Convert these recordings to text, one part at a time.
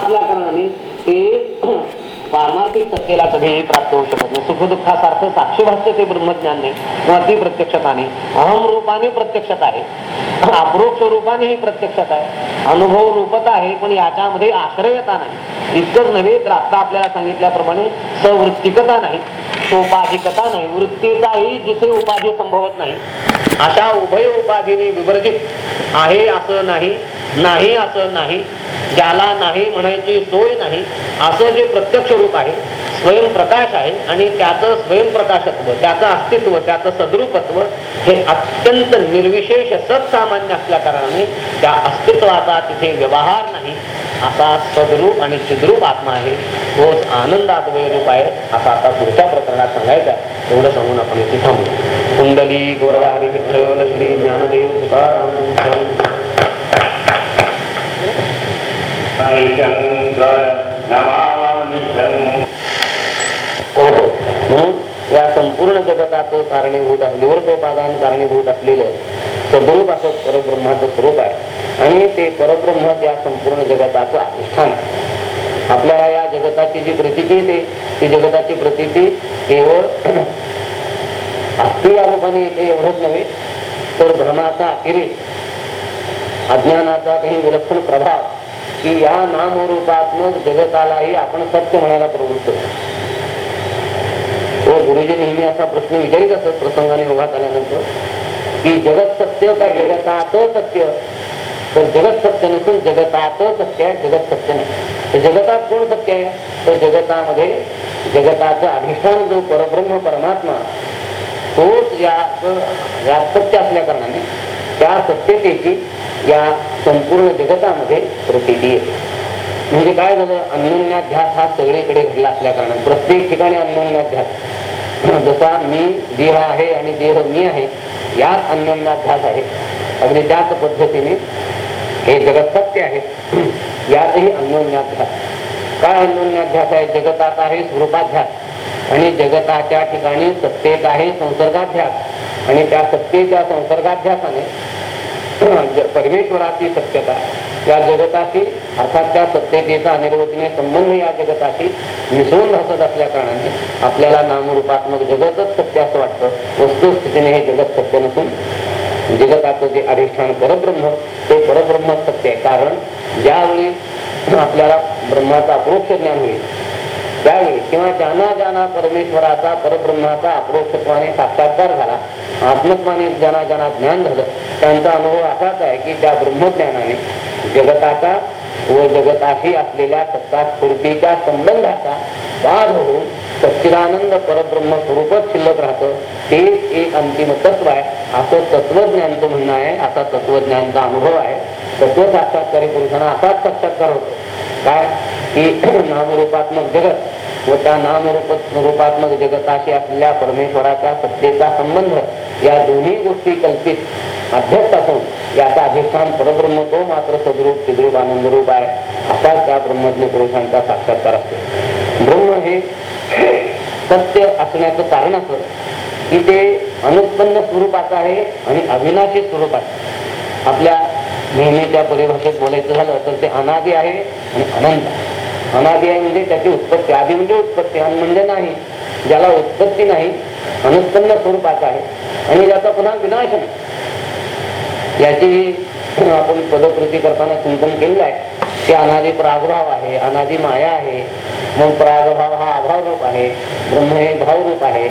असल्या कारणाने ते पारमार्थिक सत्तेला कधीही प्राप्त होऊ शकत नाही. सुखदुःखासारखं साक्षीभाष्य ते ब्रह्मज्ञान नाही किंवा ती प्रत्यक्षता अहम रूपाने प्रत्यक्षता आहे. अप्रोक्ष रूपाने ही प्रत्यक्षता आहे. अनुभव रूपता आहे पण याच्यामध्ये आश्रयता नाही. इतकंच नव्हे तर आता आपल्याला सांगितल्याप्रमाणे सवृत्तिकता नाही सोपाधिकता नाही वृत्तीचाही जिथे उपाधी संभवत नाही अशा उभय उपाधीने विवर्जित आहे असं नाही. नाही असं नाही ज्याला नाही म्हणायची सोय नाही असं जे प्रत्यक्ष रूप आहे स्वयंप्रकाश आहे आणि त्याचं स्वयंप्रकाशत्व त्याचं अस्तित्व त्याचं सद्रूपत्व हे अत्यंत निर्विशेष सत्सामान्य असल्या कारणाने त्या अस्तित्वाचा तिथे व्यवहार नाही असा सद्रूप आणि चिद्रूप आत्मा आहे. तोच आनंदात रूप आहे असा आता पुढच्या प्रकरणात सांगायचा एवढं सांगून आपण इथे थांबू. कुंडली गोरवारी विठ्ठल श्री ज्ञानदेव तुकाराम म्हणून या संपूर्ण जगताचं कारणीभूत आहे. निवृत्तोपादान कारणीभूत असलेलं सद्रूप असं परब्रह्माचं स्वरूप आहे. आणि ते परब्रह्म या संपूर्ण जगताचं अधिष्ठान आपल्याला या जगताची जी प्रतीती येते ती जगताची प्रतीती केवळ अस्थि रूपाने येते एवढंच नव्हे तर भ्रमाचा अतिरेक अज्ञानाचा काही विलक्षण प्रभाव की या नामरूपात्मक जगतालाही आपण सत्य म्हणायला प्रवृत्त व गुरुजी नेहमी असा प्रश्न विचारित असत प्रसंगाने उभात आल्यानंतर की जगत सत्य का जगतात सत्य? तर जगत सत्य नसून जगतात सत्य आहे जगत सत्य नाही. तर जगतात कोण सत्य आहे? तर जगतामध्ये जगताचं अधिष्ठान जो परब्रह्म परमात्मा तोच या या सत्य असल्या कारणाने त्या सत्यतेची या संपूर्ण जगतामध्ये प्रसिद्धी येते म्हणजे काय झालं? अन्योन्याध्यास हा सगळीकडे घडला असल्या कारणाने. प्रत्येक ठिकाणी अन्योन्याध्यास जसा मी देह आहे आणि देह मी आहे यात अन्योन्याध्यास आहे. अगदी त्याच पद्धतीने हे जगत सत्य आहे. यातही अन्योन्याध्यास काय अन्योन्याध्यास आहे? जगतात आहे स्वरूपाध्यास. आणि जगताच्या ठिकाणी सत्तेत आहे संसर्गाध्यास. आणि त्या सत्तेच्या संसर्गाध्यासाने म्हणजे परमेश्वराची सत्यता या जगताशी अर्थात त्या सत्यतेचा अनिर्वचनीय संबंध या जगताशी मिसळून हसत असल्या कारणाने आपल्याला नामरूपात्मक जगतच सत्य असं वाटतं. वस्तुस्थितीने हे जगत सत्य नसून जगताचं जे अधिष्ठान परब्रह्म ते परब्रह्म सत्य आहे. कारण ज्यावेळी आपल्याला ब्रह्माचं अप्रोक्ष ज्ञान होईल त्यावेळी किंवा ज्यांना ज्यांना परमेश्वराचा परब्रह्माचा अप्रोक्षपणे साक्षात्कार झाला. आत्मत्वाने ज्यांना ज्यांना ज्ञान झालं त्यांचा अनुभव असाच आहे की त्या ब्रह्मज्ञानाने जगताचा व जगताशी असलेल्या सत्ता स्फूर्तीच्या संबंधाचा बाध होऊन सच्चिदानंद परब्रह्म स्वरूपच शिल्लक राहतं हे एक अंतिम तत्व आहे. असं तत्वज्ञानचं म्हणणं आहे असा तत्वज्ञानचा अनुभव आहे. तत्व साक्षात्कारी पुरुषांना असाच साक्षात्कार होतो. काय? की नामरूपात्मक जगत व त्या नामरूप रूपात्मक जगताशी असलेल्या परमेश्वराच्या सत्तेचा संबंध या दोन्ही गोष्टी कल्पित अध्यक्ष असून याचा अधिष्ठान परब्रह्म तो मात्र सद्रूप चिद्रूप आनंदरूप आहे असा त्या ब्रह्मज्ञ पुरुषांचा साक्षात्कार असतो. ब्रह्म हे सत्य असण्याचं कारण असं की ते अनुत्पन्न स्वरूपाचं आहे आणि अविनाशी स्वरूपाचं. आपल्या नेहमीच्या परिभाषेत बोलायचं झालं तर ते अनादी आहे आणि अनंत. अनादी आहे म्हणजे त्याची उत्पत्ती. आधी म्हणजे उत्पत्ती आणि म्हणजे नाही. ज्याला उत्पत्ती नाही अनुत्पन्न स्वरूपाचा आहे. आणि ज्याचा पुन्हा विनाश नाही. याची आपण पदकृती करताना चिंतन केलेलं आहे. की अनादी प्रादुर्भाव आहे अनादी माया आहे. मग प्रागभाव हा अभाव रूप आहे ब्रह्म हे भाव रूप आहे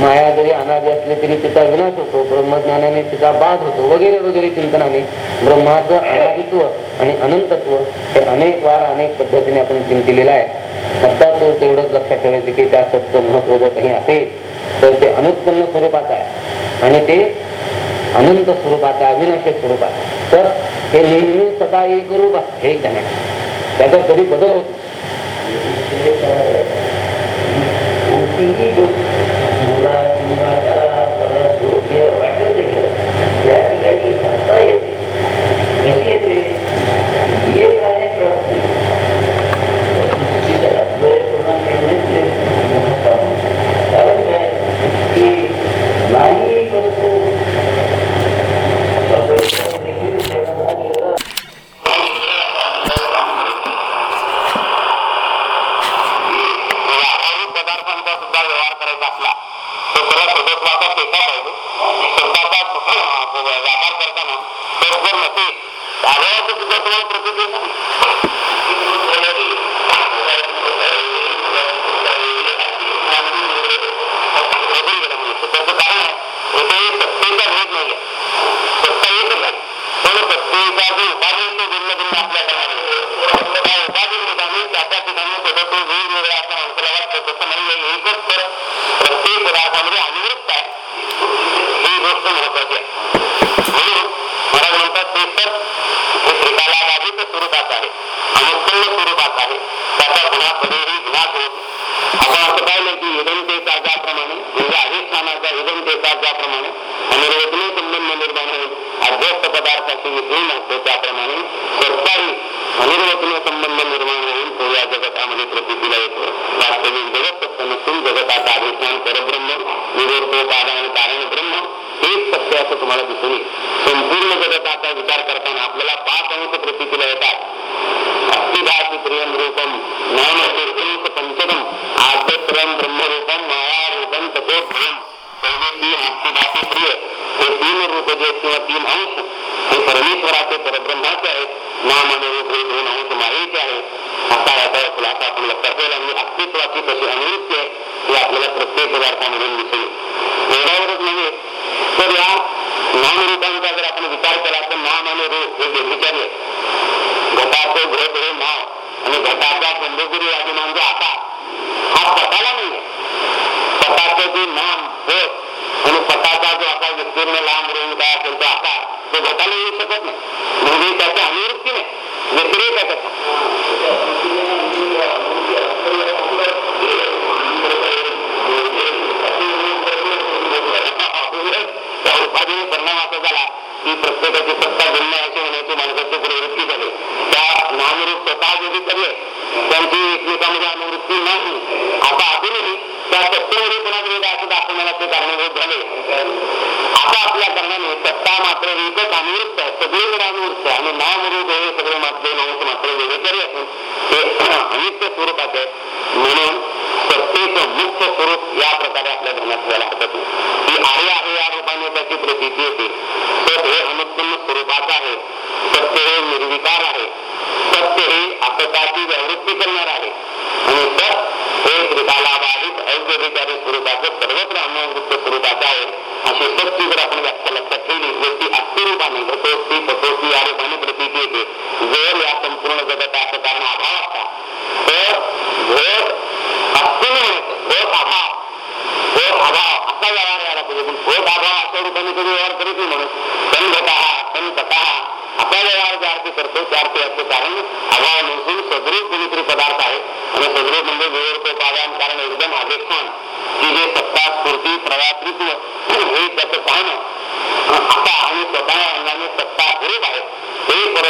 माया जरी अनादी असली तरी तिचा विनाश होतो ब्रह्मज्ञानाने तिचा बाध होतो वगैरे वगैरे चिंतनाने ब्रह्माचं अनादित्व आणि अनंतत्व हे अनेक वार अनेक पद्धतीने आपण चिंतिलेलं आहे. आता तो तेवढंच लक्षात ठेवायचं की त्या सत्य महत्त्व जर काही असेल तर ते अनुत्पन्न स्वरूपाचं आहे. आणि ते अनंत स्वरूपाचा अविनाशी स्वरूपात तर हे नेहमी सदा एक रूप आहे हे त्याचा कधी बदल होतो inimigo पहिले तीन अस्थि प्रिय हे तीन रूप जे किंवा तीन अंश हे परमेश्वराचे परब्रह्माचे आहेत नाम आणि रूप हे दोन अंश मायेचे आहेत. असा याचा खुलासा आपण लक्षात येईल आणि म्हणजे अस्तित्वाची कशी अनुवृत्ती आहे हे आपल्याला प्रत्येक पदार्थामधून दिसेल एवढ्यावरच नव्हे तर या नामरूपांचा जर आपण विचार केला तर नाम आणि रूप हे व्यभिचारी आहे. घट हे नाव आणि घटाचा चंद्रगिरी म्हणजे आकार हा स्वतःला नाहीये स्वतःचं जे नाव होत आणि स्वतःचा जो असा विस्तीर्ण लांब रुंद काय असेल तो आकार तो घटाला येऊ शकत नाही म्हणजे त्याची अनुवृत्ती नाही व्यतिरेक आहे त्याचा त्या उपाधीने परिणाम असा झाला की प्रत्येकाची सत्ता भिन्न अशी होण्याची माणसाची प्रवृत्ती झाली त्या नामरूप स्वतः जे करले त्यांची एकमेकांमध्ये अनुवृत्ती नाही आता अजूनही त्या सत्तेमध्ये कोणाच वेळ असं दाखवण्याला ते कारणीभूत आता आपल्या कारणाने सत्ता मात्र एकच अनुवृत्त आहे. सगळीकडे अनुवृत्त आहे. आणि नामरूप हे सगळे मात्र अंश मात्र वेगळे असून ते अनित्य स्वरूपाचे म्हणून सत्तेचं मुख्य स्वरूप या प्रकारे आपल्या धर्मात घ्यायला हरकत नाही. ती आर्य आहे या रूपाने त्याची प्रती येते सत हे अनुत्पन्न स्वरूपाचं आहे सत्य हे निर्विकार आहे सत्य हे असताची व्यावृत्ती करणार आहे आणि सत हे त्रिकालाबाधित अव्यभिचारी स्वरूपाचं सर्वत्र अनुवृत्त स्वरूपाचं आहे अशी सत्य जर आपण व्याख्या लक्षात ठेवली तर ती अस्थि घटोस्ती पटोस्ती या रूपाने प्रतीती येते जर या संपूर्ण जगताचं कारण अभाव असता तर घोट अस्थि घोट अभाव घोट अभाव असा व्यवहार यायला पाहिजे पण घोट अभाव अशा रूपाने कधी व्यवहार करीत नाही म्हणून सण घटा सण कथा असा व्यवहार ज्या अर्थी करतो त्या अर्थी याचं कारण अभाव नसून सदरूप कोणीतरी पदार्थ आहे आणि सदरूप म्हणजे विवर्तोपादान कारण एकदम अधिष्ठान की जे सत्ता स्फूर्ती प्रवात्रित्व हे त्याचं पाहणं आता आणि स्वतः अंगाने सत्ता स्वरूप आहे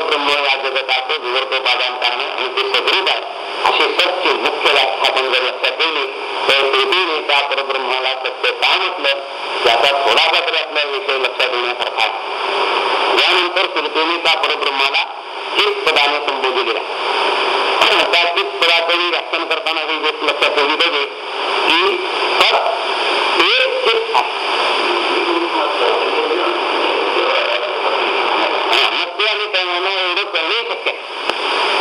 ब्रह्म या जगताचे विवर्तोपादान कारण आणि ते सदृत आहे. अशी सत्य मुख्य व्याख्या आपण जर लक्षात ठेवली तर पृथ्वीने त्या परब्रह्माला सत्य का म्हटलं? याचा थोडासा तरी आपला विषय लक्षात येण्यासारखा आहे. यानंतर कीर्तनी त्या परब्रह्माला चित पदाने संबोधलेला त्या चित पदाचं व्याख्यान करताना ही गोष्ट लक्षात ठेवली पाहिजे की सत एक चित नसते आणि त्यांना एवढं करणंही शक्य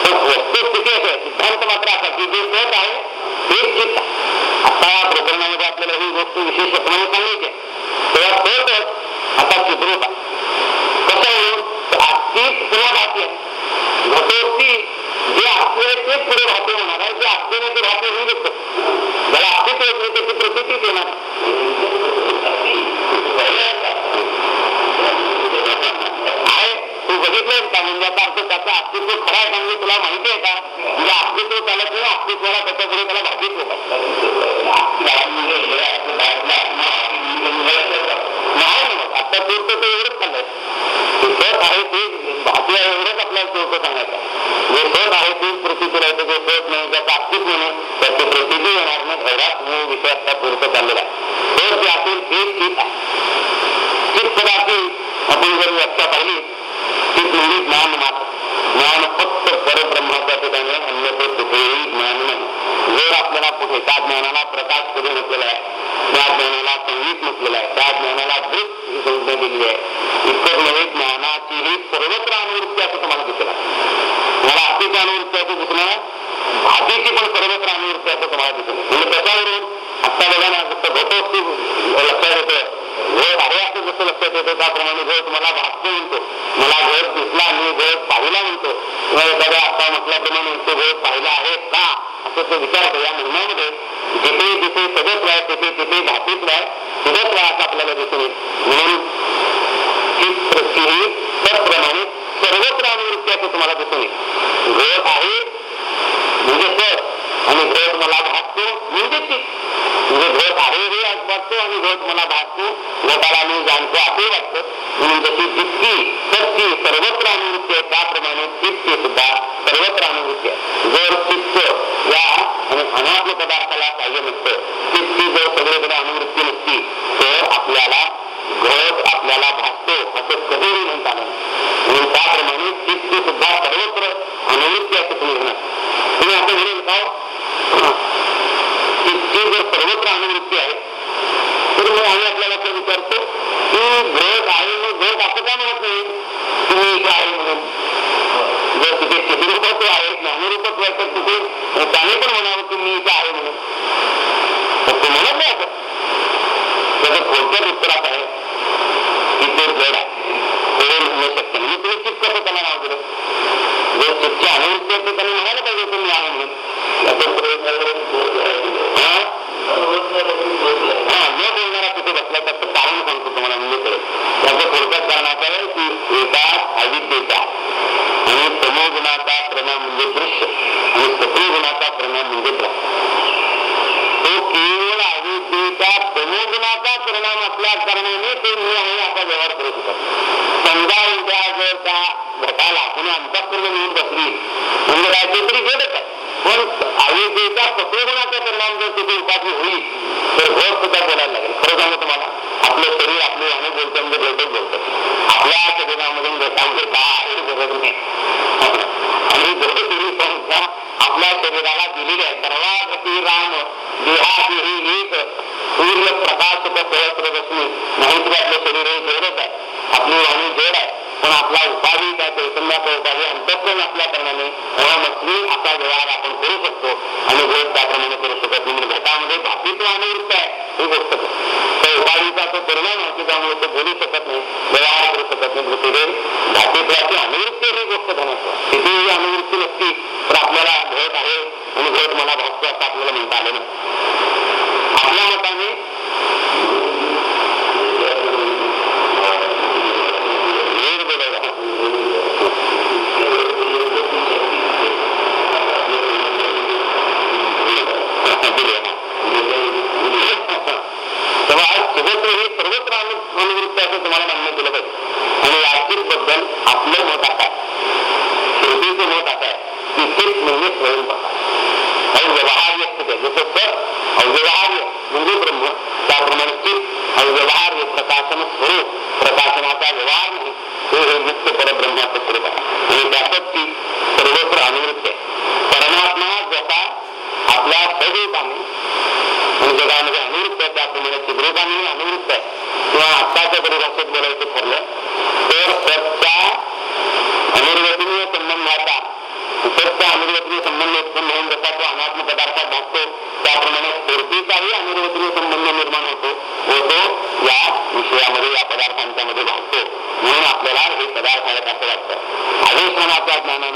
पण वस्तुस्थिती अशी आहे सिद्धांत मात्र असा की जे सत आहे तेच चित्त आता या प्रकरणामध्ये वस्तू विशेष प्रमाणे विशेषपणे आहे. तेव्हा सतच आता चित्रूप आहे? कसं म्हणून अस्तित्व पुन्हा भाती आहे. घटोक्ती जे अस्तित्व ते पुढे भाती होणार आहे. जे अस्तित्व ते भाती होऊ शकतो ज्याला अस्तित्व येत नाही त्याची प्रकृतीच येणार आहे. तू बघितलंय का? म्हणजे आता अर्थ त्याचं अस्तित्व खरं आहे म्हणजे तुला माहिती आहे का? म्हणजे अस्तित्व त्याला किंवा अस्तित्वाला त्याच्या पुढे त्याला भातीच होत नाही मग आता पुरतं ते एवढंच चाललंय ते सत आहे ते भाती आहे एवढंच आपल्याला पुरतं सांगायचं जे सत आहे तेच प्रतीचं राहतं जे सत नाही त्याचं अस्तित्व नाही त्याची प्रतीची येणार नाही एवढाच मूळ विषय आता पुरतं चाललेला आहे तर ते असेल ते ठीक आहे चित पदाची आपण जर व्याख्या पाहिली ती म्हणजे ज्ञान मात्र ज्ञान फक्त परब्रह्माच्या ठिकाणी अन्यथे कुठेही ज्ञान नाही जर आपल्याला कुठे त्या ज्ञानाला प्रकाश करून म्हटलेला आहे त्या ज्ञानाला संगीत म्हटलेलं आहे त्या ज्ञानाला दृष्ट ही संज्ञा दिलेली आहे इतकं नव्हे ज्ञानाची ही सर्वत्र अनुवृत्ती असं तुम्हाला अनुवृत्त्याचं दिसणं भातीची पण सर्वत्र अनुवृत्ती असं तुम्हाला दिसून येईल. म्हणजे त्याच्यावरून आता बघा ना जसं घटोस्ती लक्षात येतं घट आहे असं जसं लक्षात येतं त्याप्रमाणे घट मला भासतो म्हणतो मला घट दिसला मी घट पाहिला म्हणतो किंवा एखाद्या आता म्हटल्याप्रमाणे तो घट पाहिला आहे का विचार करूया विचारतो म्हणण्यामध्ये जिथे जिथे सदत राह तिथे तिथे धातूच राह सदत आहे असं आपल्याला दिसून म्हणून ही ही त्याप्रमाणे सर्वत्र अनुवृत्ती असं तुम्हाला दिसून घट आहे म्हणजे घट आणि घट मला भासतो म्हणजे ती. म्हणजे घट आहे हे वाटतो आणि घट मला भासतो. घटाला मी जाणतो असे वाटतं. म्हणून जशी जितकी सत्ती सर्वत्र अनुवृत्ती आहे त्याप्रमाणे चित्ती सुद्धा सर्वत्र अनुवृत्ती आहे जर चित्त या अनात्म पदार्थाला पाहिजे नसतं चित्ती जर सगळीकडे अनुवृत्ती नसती तर आपल्याला घट आपल्याला भासतो असं कधीही म्हणता नाही म्हणून त्याप्रमाणे चित्ती सुद्धा सर्वत्र अनुवृत्ती असं तुम्ही म्हणा तुम्ही असं म्हणेल का चित्ती जर सर्वत्र अनुवृत्ती आहे तर मग आम्ही आपल्याला असं विचारतो की घट आहे मग घट असं का म्हणत नाही तुम्ही इथे आहे म्हणून जर तिथे चित्ररूपत्व आहे ज्ञानरूपत्व आहे तर तिथे त्याने पण म्हणावं की मी इथे आहे म्हणून तर तो म्हणत नाही असं त्याचं उत्तरात आहे. की ते जड आहे. ते म्हणू शकते? म्हणजे तुम्ही चित्त कसं नाव दिलं. जर चित्त अनुवृत्ती आहे तर त्यांनी म्हणायला पाहिजे तुम्ही आहे म्हणून याचा हा? हा न बोलणारा तिथे बसला त्याचं कारण सांगतो तुम्हाला म्हणजे कळेल त्याचं थोडक्यात कारण असं आहे की एका अविद्येचा आणि तमोगुणाचा परिणाम म्हणजे दृश्य आणि सत्वगुणाचा परिणाम म्हणजे द्रष्ट तो केवळ अविद्येचा तमोगुणाचा परिणाम असल्या कारणाने ते मी आहे असा व्यवहार करत होता. समजा उद्या जर त्या घटाला कोणी अंतःपूर्ण येऊन बसली म्हणजे काय ते तरी घडत आहे. पण अविद्येचा सत्वगुणाचा परिणाम जर तिथे उपाधी होईल तर घट सुद्धा बोलायला लागेल. खरं सांगू तुम्हाला आपलं शरीर आपले अनेक बोलतो म्हणजे घटच बोलतो आपल्या शरीरामधून घटांचे काय गरज नाही आणि घट तुम्ही संख्या आपल्या शरीराला दिलेली आहे सर्वात राम देहादेही एक सूर्य प्रकाश सहस्र रश्मी नाही तरी आपलं शरीर हे जोडच आहे आपली आहे. पण आपला उपाधी त्या चैतन्याचा उपाधी अंतःकरण असल्या कारणाने नसली असा व्यवहार आपण करू शकतो. आणि वेळ त्याप्रमाणे करू शकत नाही. म्हणजे घटामध्ये धातूत्व अनुवृत्त आहे. ही गोष्ट तर उपाधीचा तो परिणाम आहे की त्यामुळे तो बोलू शकत नाही व्यवहार करू शकत नाही. तिथे धातुत्वाची अनुवृत्ती ही गोष्ट धनाची तिथे ही अनुवृत्ती नसती तर आपल्याला घट आहे आणि घट मला भासतो असं आपल्याला म्हणता आलं नाही आपल्या मताने वेळ बोलायला तेव्हा आज सर्वत्र हे सर्वत्र अनु- अनुवृत्ती असं तुम्हाला मान्य केलं पाहिजे आणि याचित बद्दल आपलं मत असं आहे शेवटीचं मत असं आहे की चित म्हणजे स्वयंप्रकाश अव्यवहार्य स्थिती आहे जसं सत अव्यवहार्य म्हणजे ब्रह्म त्याप्रमाणे चित अव्यवहार्य प्रकाशन स्वरूप प्रकाशनाचा व्यवहार नाही हे हे मुक्त परब्रह्माचं स्वरूप आहे आणि त्यातच ती सर्वत्र अनुवृत्ती आहे. परमात्मा जसा आपल्या सदैवाने जगामध्ये अनुवृत्त आहे त्याप्रमाणे चिद्रूपाने अनुवृत्त आहे. किंवा आत्ताच्या परिभाषेत बोलायचं ठरलं तर सत्ता अनिर्वचनीय संबंधाचा सत्ता अनिर्वचनीय संबंध no, no, no.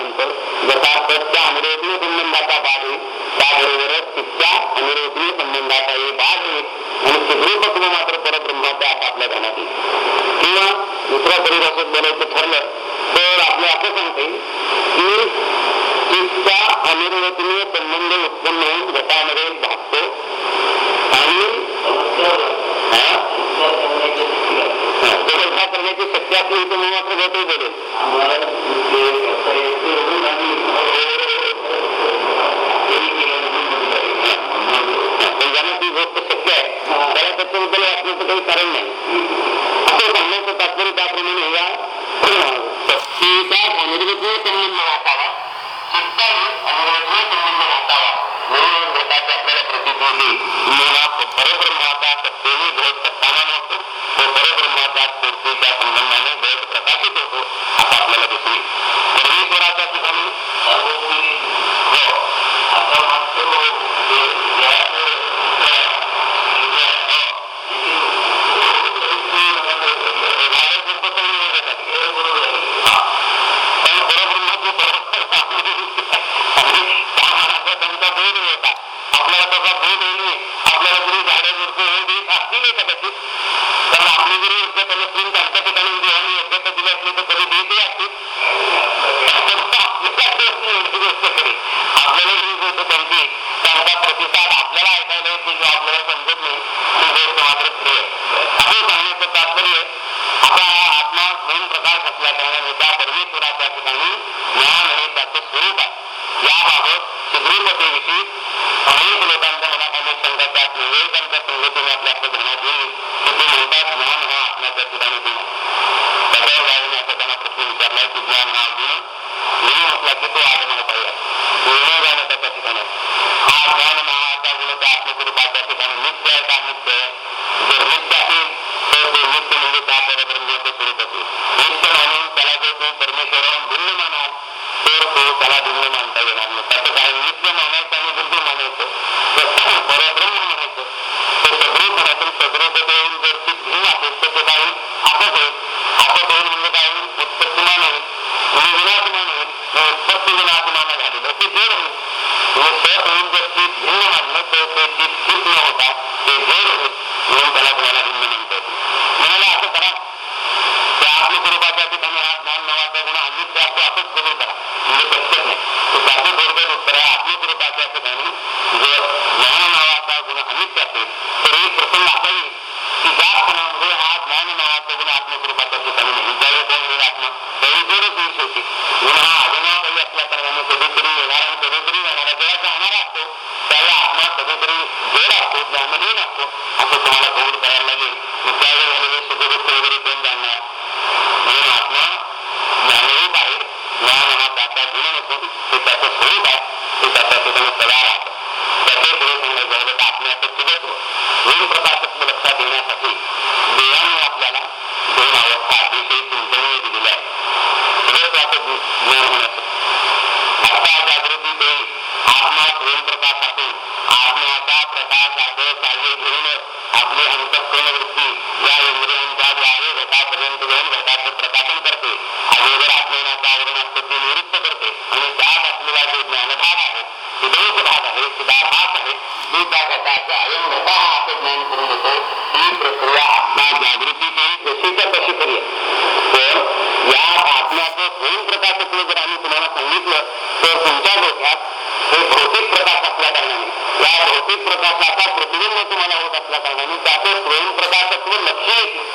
त्याच्याबद्दल वाचण्याचं काही कारण नाही। असं सांगण्याचं तात्पर्य त्याप्रमाणे या शक्तीचा अनिर्वचनीय संबंध वाचावा चित्तावर अनिर्वचनीय संबंध वाचावा म्हणून घटाची आपल्याला प्रतीक होती मला परब्रह्माचा सत्तेने घट सत्तामान होतो तो परब्रह्माच्या स्फूर्तीच्या संबंधाने घट प्रकाशित होतो असं आपल्याला दिसेल परमेश्वराच्या ठिकाणी आपल्याला त्याचा बोध येणे आपल्याला जरी झाडे झुडपे हे देत असतील कदाचित कारण आपली जरी योग्यता नसली त्यांच्या ठिकाणी देवाने योग्यता दिली असली तर कधी देतही असतील आपल्याला जी गोष्ट त्यांची त्यांचा प्रतिसाद आपल्याला ऐकायला येत नाही किंवा आपल्याला समजत नाही ती गोष्ट मात्र प्रिय असं सांगण्याचं तात्पर्य आता हा आत्मा स्वयं प्रकाश असल्या कारणाने त्या परमेश्वराच्या ठिकाणी ज्ञान हे त्याचं स्वरूप आहे याबाबत सुदृढतेविषयी अनेक लोकांच्या मनात अनेक शंका त्यात विवेकांच्या संगतीने आपल्या असं ध्यानात येईल की ते म्हणतात ज्ञान हा आत्म्याच्या ठिकाणी गुण आहे त्याच्यावर जाऊन असा त्यांना प्रश्न विचारलाय की ज्ञान हा गुण गुण म्हटला की तो आगमन पाहिजे निर्णय जाणं त्याच्या ठिकाणी हा ज्ञान नावाचा गुण त्या आत्मस्वरूपाच्या ठिकाणी नित्य आहे का नित्य आहे जर नित्य असेल तर ते नित्य म्हणजे त्या परब्रह्माचं स्वरूप असेल नित्य मानून त्याला जर तो परमेश्वराहून भिन्न मानाल तर तो त्याला भिन्न मानता येणार नाही त्याचं काय नित्य मानायचं आणि बुद्ध मानायचं तर परब्रह्म म्हणायचं ते सगळीपणातून सगळीकडे जर ती भिन्न असेल तर ते काय होईल आपत होईल आपत होईल म्हणजे काय होईल उत्पत्तीमान होईल म्हणजे विनाशमान होईल मग उत्पत्ती विनाशमान झालेलं ते जड होईल म्हणजे सत होऊन जर ती भिन्न मानलं तर ते ती स्थित न होता ते जड होईल म्हणून त्याला तुम्हाला भिन्न म्हणता येते म्हणाला असं करा त्या आत्मस्वरूपाच्या ठिकाणी हा ज्ञान नावाचा गुण अनित्य कबूल करा म्हणजे नाही ठिकाणी जर ज्ञान नावाचा गुण अनित्य असेल तर एक प्रसंग असा येईल की ज्या क्षणामध्ये हा ज्ञान नावाचा गुण आत्मस्वरूपाच्या ठिकाणी नाही ज्यावेळी कोण होईल आत्मा त्यावेळी जोडच होईल शेवटी गुण हा आगमनापायी असल्या कारणाने कधीतरी येणार आणि कधीतरी जाणारा जेव्हा जाणारा असतो त्यावेळी आत्मा कधीतरी जोड असतो ज्ञानहीन असतो असं तुम्हाला कबूल ते निवृत्त करते आणि त्यात असलेला जो ज्ञानभाग आहे सुदोष भाग आहे सुधाभास आहे मी त्या घटाचा अयम घटा हा असं ज्ञान करून देतो ही प्रक्रिया आत्मा जागृतीची कशीच्या कशी करूया पण या आत्म्याचं स्वयं प्रकाशत्व जर आम्ही तुम्हाला सांगितलं तर तुमच्या डोक्यात हे भौतिक प्रकाश असल्या कारणाने या भौतिक प्रकाशाचा प्रतिबिंब तुम्हाला होत असल्या कारणाने त्याचं स्वयंप्रकाशत्व लक्ष येते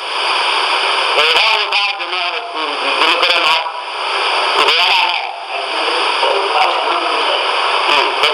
एवढा मोठा जन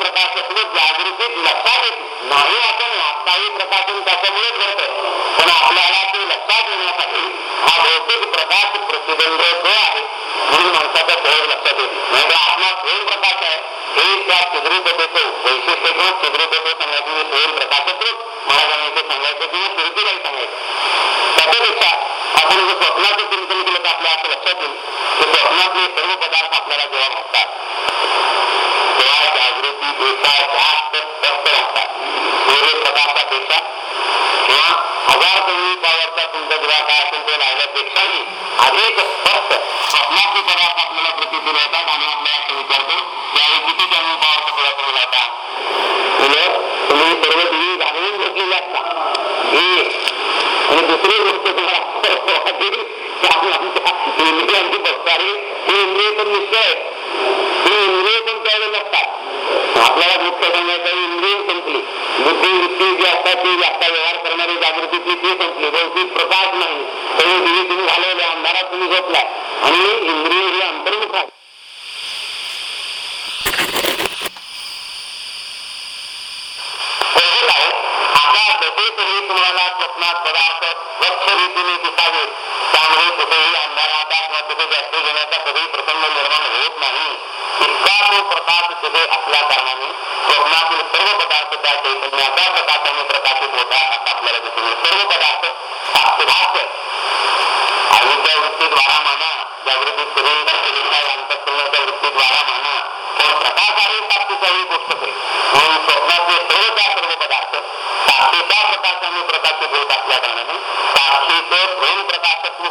प्रकाशत्व जागृतीत लक्षात येते नाही नाही आत्ताही प्रकाशन त्याच्यामुळेच घडतं पण आपल्याला ते लक्षात येण्यासाठी हा भौतिक प्रकाश प्रतिबंध जो आहे म्हणून माणसाच्या सहज लक्षात येते म्हणजे आत्मा स्वयं प्रकाश आहे हे त्या चिद्रिततेचं वैशिष्ट्य किंवा चिद्रितते सांगायचं म्हणजे स्वयं प्रकाशत्व महाराजांनी इथे सांगायचं किंवा कीर्तीलाही सांगायचं त्याच्यापेक्षा आपण जर स्वप्नाचं चिंतन केलं तर आपल्या असं लक्षात येईल की स्वप्नातले सर्व पदार्थ आपल्याला जेव्हा भासतात अधिक स्पष्ट स्वप्नातले पदार्थ आपल्याला प्रतिकूल होतात आणि आपल्याला असं विचारतो त्यावेळी किती कमी पॉवरचा पदार्थ तुम्ही लावता उलट तुम्ही सर्व दिवी घालवून घेतलेली असता ही आणि दुसरी गोष्ट तुम्हाला वाटेल की आपण आमच्या इंद्रियांची बसणारी ही इंद्रिय पण निश्चय आहेत ही इंद्रिय पण त्यावेळी नसतात आपल्याला मुख्य सांगायचं इंद्रिय संपली बुद्धी वृत्ती असल्या कारणाने साक्षीचं प्रेम प्रकाशत्व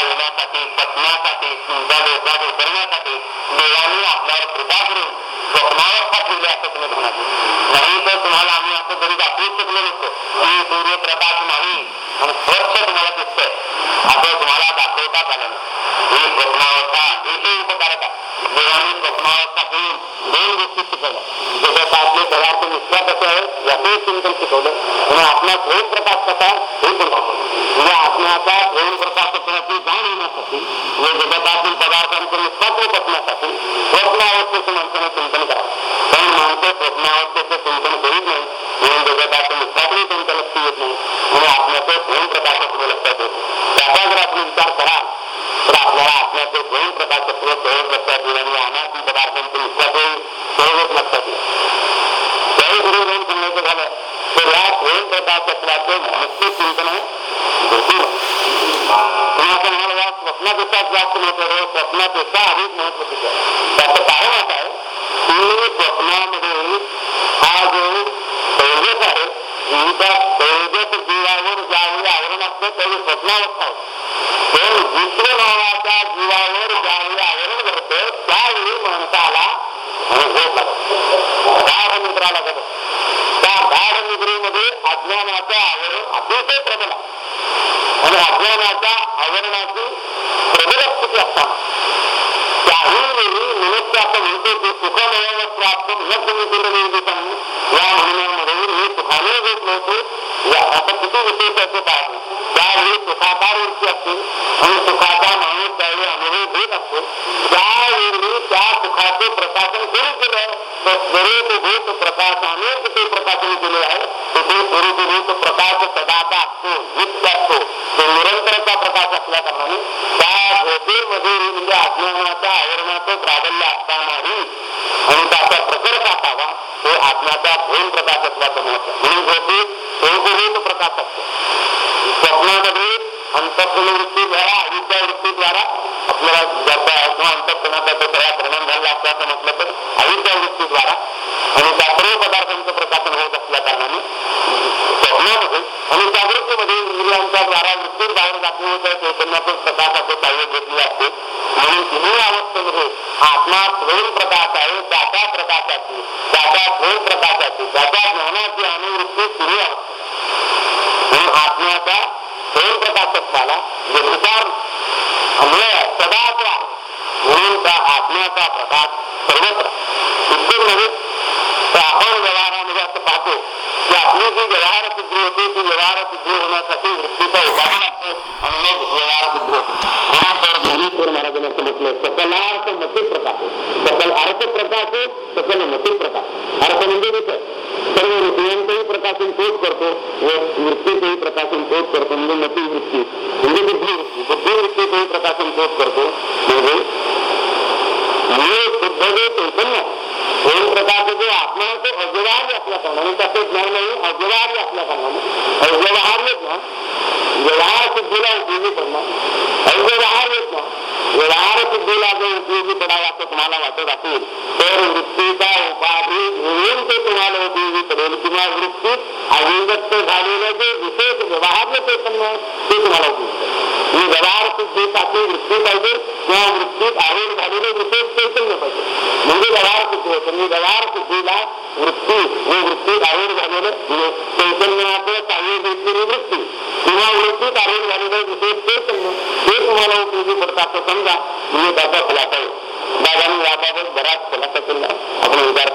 येण्यासाठी पटण्यासाठी देवाने आपल्यावर कृपा करून असं तुम्ही म्हणत नाही तर तुम्हाला आम्ही असं जरी शकलो नसतो की सूर्यप्रकाश नाही आणि स्वच्छ तुम्हाला असं तुम्हाला स्वप्नावस्था उपकारक आहे देवाने स्वप्नावस्था दोन गोष्टी शिकवल्या जसं पदार्थ आहेत याचंही शिकवलं आणि आपला प्रेम प्रकाश कसा आहे हे पण म्हणजे आत्म्याचा प्रेम प्रकाशत्वाची जाण येण्यासाठी व जगतातील पदार्थांचं निष्ठात्व पटण्यासाठी स्वप्नावस्थेचं माणसाने चिंतन करावं पण माणसं स्वप्नावस्थेचं चिंतन करीत नाही म्हणून जगताचं निष्ठातही त्यांच्या लक्ष येत नाही म्हणून आत्म्याचं प्रेम प्रकाशत्व लक्षात येत त्याचा जर आपण विचार कराल तर आपल्याला आत्म्याचे प्रेम प्रकाशत्व सहज लक्षात येईल आणि अनात्म पदार्थांचं निष्ठातही सहजच लक्षात येईल त्याही गुरु जाऊन सांगायचं झालं तर या प्रेम प्रकाशत्वाचं मानसिक चिंतन आहे भरपूर तुम्ही असं म्हणाल या स्वप्नापेक्षा जास्त महत्त्व आहे स्वप्नापेक्षा अधिक महत्त्व तिथे आहे. त्याचं कारण असं आहे की स्वप्नामध्ये हा जो संयोजक आहे जीविता संयोजक जीवावर ज्यावेळी आवरण असतं त्यावेळी स्वप्नावस्था होते पण विश्व नावाच्या जीवावर ज्यावेळी आवरण करतो त्यावेळी माणसाला झोप लागत गाढ निद्रा लागत त्या गाढ निद्रेमध्ये अज्ञानाचं आवरण अतिशय प्रबल आणि अज्ञानाच्या आवरणाची प्रबल स्थिती असताना त्याही वेळी मनुष्य आपण म्हणतो की सुखमय प्राप्त न तुम्ही केलं मी सुखाने घेत आपण किती विशेष त्याचे पाहतो त्यावेळी सुखाकार वृत्ती असते आणि सुखाचा माणूस त्यावेळी अनुभव घेत असतो त्यावेळी त्या सुखाचे प्रकाशन करू केलं तर स्वरूपभूत प्रकाशाने ते प्रकाशन केले आहे तिथे स्वरूपभूत प्रकाश सदाचा असतो नित्य असतो तो निरंतरचा प्रकाश असल्या कारणाने त्या झोपेमध्ये म्हणजे अज्ञानाच्या आवरणाचं प्राबल्य असतानाही आणि त्याचा प्रकर्ष असावा. हे आत्म्याचा प्रेम प्रकाश असल्याचं महत्त्व म्हणून झोपेत स्वरूपभूत प्रकाश असतो स्वप्नामध्ये अंतःकरण वृत्तीद्वारा अविद्या वृत्तीद्वारा आपल्याला ज्याचा किंवा अंतःकरणाचा तो सगळा परिणाम झाला असल्याचं म्हटलं तर अविद्या वृत्तीद्वारा आणि त्या सर्व पदार्थांचं प्रकाशन होत असतं कारणाने स्वप्नामध्ये आणि जागृतीमध्ये इंद्रियांच्या द्वारा वृत्ती बाहेर जाते त्या चैतन्यातून प्रकाशाचे कार्य घेतले असते म्हणून तिन्ही अवस्थेमध्ये आत्मा स्वयं प्रकाश आहे त्याच्या प्रकाशाची त्याच्या स्वयं प्रकाशाची त्याच्या ज्ञानाची अनुवृत्ती तिन्ही अवस्था म्हणून आत्म्याचा स्वयं प्रकाशत्वाला जे विचार अन्वय सदा तो आहे म्हणून त्या आत्म्याचा प्रकाश सर्वत्र इतकं नव्हे तर आपण व्यवहारामध्ये असं पाहतो की आपली जी व्यवहार सिद्धी होते ती व्यवहार सिद्धी होण्यासाठी वृत्तीचा उपाय लागतो आणि मग व्यवहार सिद्धी होतो म्हणून तर ज्ञानेश्वर महाराजांनी असं म्हटलं सकलार्थ मती प्रकाश सकल अर्थ प्रकाश सकल मती प्रकाश अर्थ म्हणजे विचार सर्व विषयांचंही प्रकाशन तोच करतो व वृत्तीचंही प्रकाशन तोच करतो म्हणजे मती वृत्ती म्हणजे बुद्धिवृत्ती बुद्धिवृत्तीचंही प्रकाशन तोच करतो म्हणजे मूळ शुद्ध जे चैतन्य ओम प्रकाश जे आत्मा तो अव्यवहार्य असल्या कारणाने नाही अव्यवहार्य असल्या कारणाने अव्यवहार्य ज्ञान व्यवहार सिद्धीला उपयोगी पडणार अव्यवहार्य ज्ञान व्यवहार बुद्धीला जर उपयोगी पडावा असं तुम्हाला वाटत असेल तर वृत्तीचा उपाधी घेऊन ते तुम्हाला उपयोगी पडेल किंवा वृत्तीत अभिव्यक्त झालेलं जे विशेष व्यवहार चैतन्य ते तुम्हाला उपयोगी पडेल. म्हणजे व्यवहार सिद्धीसाठी वृत्ती पाहिजे किंवा वृत्तीत आरोप झालेलं विशेष चैतन्य पाहिजे. म्हणजे व्यवहार सिद्धी होतं म्हणजे व्यवहार सिद्धीला वृत्ती व वृत्तीत आरोप झालेलं म्हणजे चैतन्याचं कार्य घेतलेली वृत्ती. किंवा वृत्तीत विशेष तुम्हाला उपयोगी समजा म्हणजे त्याचा खुलासा याबाबत बराच खुलासा केला. आपण विचार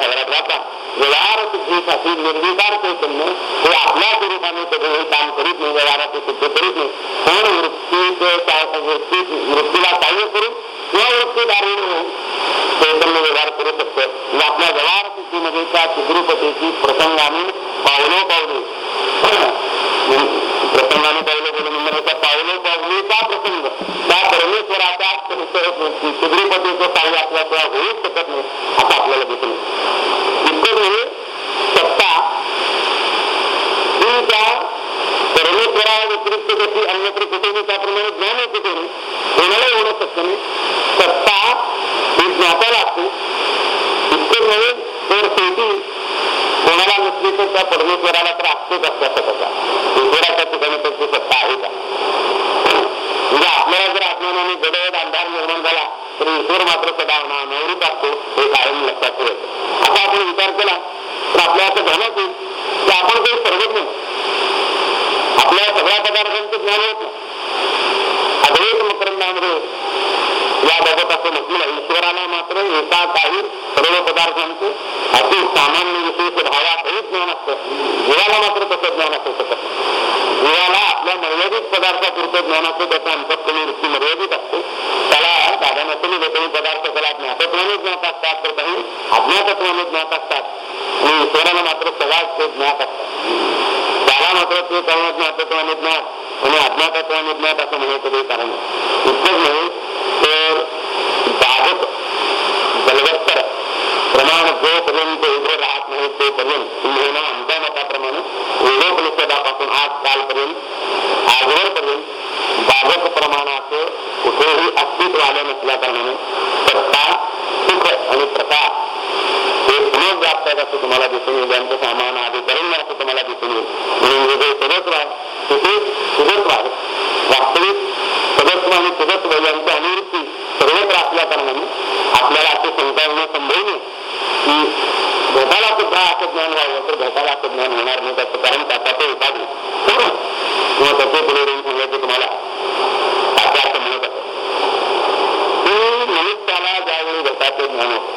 व्यवहार सिद्धीसाठी निर्विकार चैतन्य हे आपल्या स्वरूपाने काम करीत नाही व्यवहाराचे सिद्ध करीत नाही. पण वृत्ती वृत्तीला कार्य करून किंवा वृत्तीदारीने चैतन्य व्यवहार करू शकतो. आपल्या व्यवहार सिद्धीमध्ये त्या चिद्रुपतीची प्रसंगाने पावलो पावले प्रसंगाने पहिले गेले म्हणजे त्याच्या पावले पावलीचा प्रसंग त्या परमेश्वराच्या सुग्रीपतीचं काही आपल्याशिवाय होऊच शकत नाही आता आपल्याला दिसून इतकंच सत्ता तुमच्या त्या परमेश्वरा व्यतिरिक्त जशी अन्यत्र कुठे नाही त्याप्रमाणे ज्ञान कुठे नाही कोणाला एवढं शक्य नाही सत्ता ही ज्ञाता लागते इतकंच नव्हे तर शेवटी कोणाला नसली तर त्या परमेश्वराला तर असतोच असतात अज्ञातत्वाने ज्ञात असतात. आणि ईश्वराला मात्र सगळ्याच ते ज्ञात असतात. त्याला मात्र ते कर्ण ज्ञातत्वाने ज्ञात आणि अज्ञातत्वाने ज्ञात असं म्हणायचं काही कारण नाही. इतकंच नाही तर बाधक बलवत्तर प्रमाण जोपर्यंत उभे राहत नाही तोपर्यंत तुम्हाला आमच्या मताप्रमाणे उभोपनिषदापासून आज कालपर्यंत आजवरपर्यंत बाधक प्रमाणाचं कुठेही अस्तित्व आलं नसल्या सत्ता सुख आणि प्रकाश हे पुनः व्याप्त आहेत असं तुम्हाला दिसून येईल. ज्यांचं सामान आधी करून असं तुम्हाला दिसून येईल. म्हणून हे जे सदस्व आहे तिथे सुदत्व आहे वास्तविक सदस्व आणि सदस्व यांची अनिवृत्ती सर्वत्र असल्या कारणाने आपल्याला असे शंका येणं संभव नाही. की घोटाला सुद्धा असं ज्ञान व्हावं तर घोटाला असं ज्ञान होणार नाही त्याचं कारण त्याचा ते उपाधी किंवा त्याचे पुढे येऊन सांगायचं तुम्हाला त्याचं असं म्हणत असत की मनुष्याला ज्यावेळी घटाचे ज्ञान होतं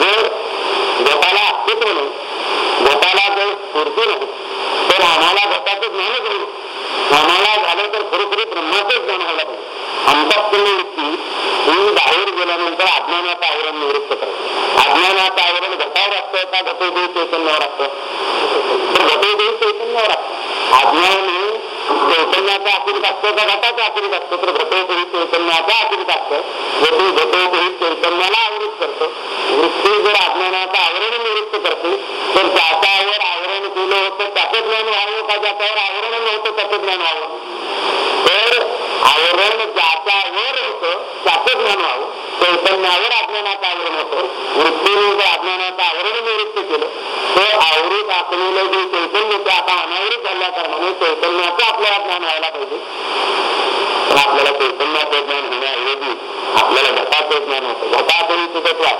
जर घटाला अस्तित्व नाही घटाला जर स्फूर्ती नाही तर आम्हाला घटाचं ज्ञानच नाही आम्हाला झालं तर खरोखरी ब्रह्माचं ज्ञान व्हायला पाहिजे अंतःपूर्ण वृत्ती ही बाहेर गेल्यानंतर अज्ञानाचं आवरण निवृत्त करते अज्ञानाचं आवरण घटावर असतं का घटोदेव चैतन्यावर असतं तर घटोदेव चैतन्यावर असतं अज्ञान चैतन्याचा आकृत असतो का घटाचा आकृत असतो तर घटोपही चैतन्याचा आश्रित असतं. घटो घटोपही चैतन्याला आवृत करतं वृत्ती जर अज्ञानाचं आवरण निवृत्त करते तर ज्याच्यावर आवरण केलं होतं त्याचं ज्ञान व्हावं का ज्याच्यावर आवरण नव्हतं त्याचं ज्ञान व्हावं तर आवरण ज्याच्यावर होतं त्याचं ज्ञान व्हावं चैतन्यावर अज्ञानाचं आवरण होतं वृत्तीने जर अज्ञानाचं आवरण निवृत्त केलं तर आवृत असलेलं जे चैतन्य ते आता अनावृत कारणाने चैतन्याचं आपल्याला ज्ञान व्हायला पाहिजे. पण आपल्याला चैतन्याचं ज्ञान होण्याऐवजी आपल्याला घटाचं ज्ञान होतं. घटाचंही सुद्धा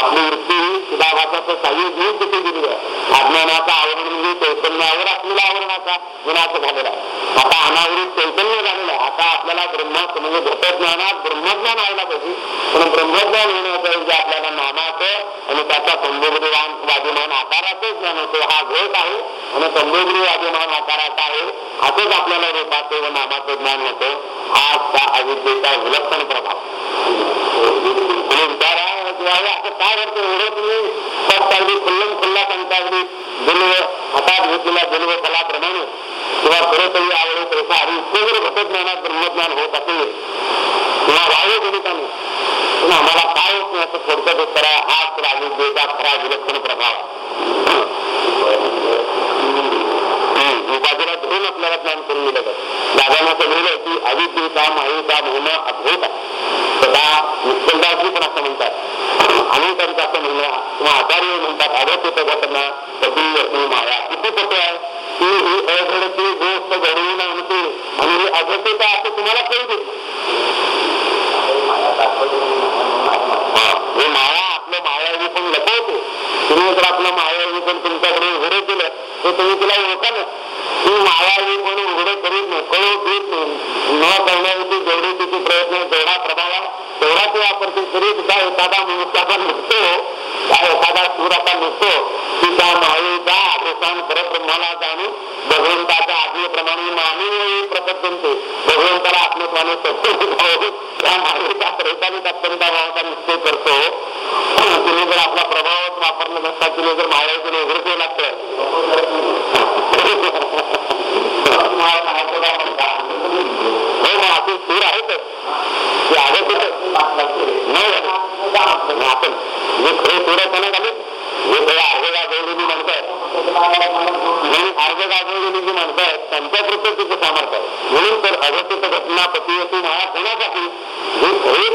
आपली वृत्ती ही सुधाभासाचं साह्य घेऊन तिथे दिली आहे? अज्ञानाचं आवरण म्हणजे चैतन्यावर असलेल्या आवरणाचा गुणाचं झालेला आहे. आता अनावृत चैतन्य झालेलं आहे. आता आपल्याला ब्रह्माचं म्हणजे घटज्ञानात ब्रह्मज्ञान व्हायला पाहिजे पण ब्रह्मज्ञान होण्याच्या आपल्याला नामाचं आणि त्याचा संभोगवान वादिमान आकाराचं ज्ञान होतं हा घोष आहे आणि संभोगरी वादिमान आकाराचा आहे असंच आपल्याला रूपाचं व नामाचं ज्ञान होतं हा त्या अविद्येचा विलक्षण प्रभाव. तुम्ही विचारा असं काय करतो एवढं तुम्ही अगदी खुल्लम खुल्ला सांगता अगदी बिल्व हातात घेतलेल्या बिल्व फलाप्रमाणे किंवा खरोखरी आवडे पैसा आणि इतकं जर घटज्ञानात ब्रह्मज्ञान होत असेल किंवा वायू गणिताने आम्हाला काय होत नाही असं थोडक्यात उत्तर आहे तर अविद्येचा खरा विलक्षण प्रभाव हम्म, उपाधीला धरून आपल्याला ज्ञान करून दिलं जातं दादांना समजलं की अविद्येचा मायेचा महिमा अद्भुत आहे सदा निश्चलदासजी पण असं म्हणतात अनेकांचं असं म्हणणं किंवा आचार्य म्हणतात अगत होतं घटना कधी असली माया किती पत्र आहे की ही अघडती गोष्ट घडवून आणते आणि ही अघटित तुम्हाला कळू दे हे माया आपलं मायावी पण लपवतो. तुम्ही जर आपलं मायावी पण तुमच्याकडे उघडे केलं तर तुम्ही तिला ओळखाल. तू मायावी म्हणून उघडे करीत नाही कळू देत नाही. न करण्याविषयी जेवढे तिचे प्रयत्न तेवढा प्रभाव तेवढा ते वापरते. तरी सुद्धा एखादा मनुष्य आपण निघतो त्या एखादा सूर आपण निघतो की त्या मायेचा आदेशान परत ब्रह्माला जाणून con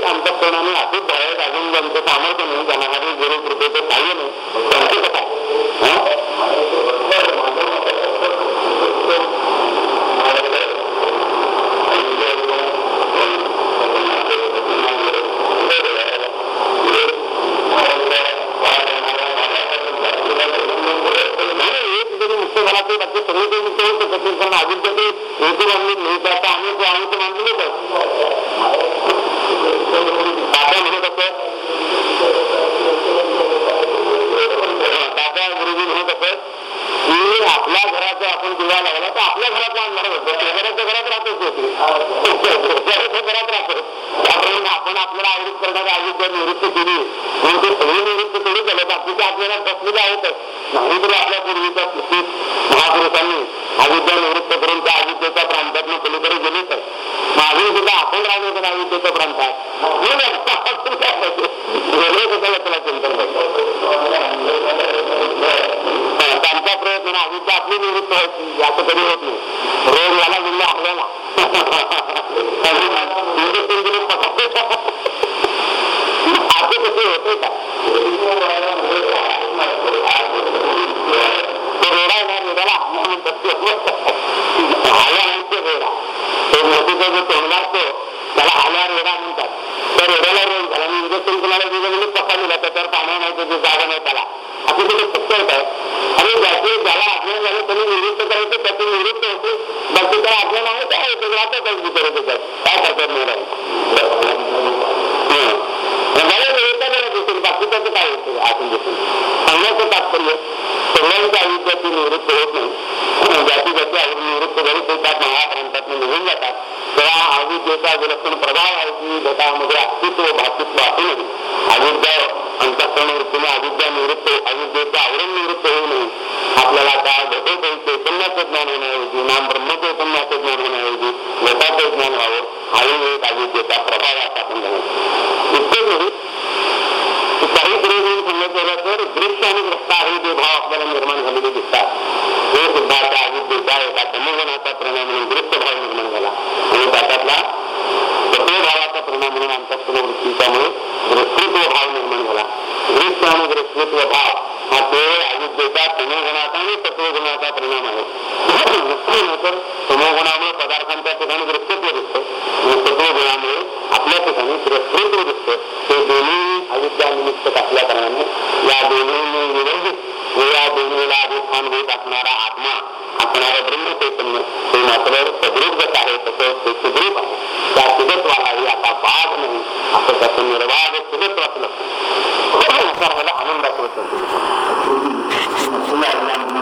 अंतःकरणाने असेच धरायला अजून त्यांचं सामर्थ्य आपली निवृत्त व्हायची असं कधी होत नाही.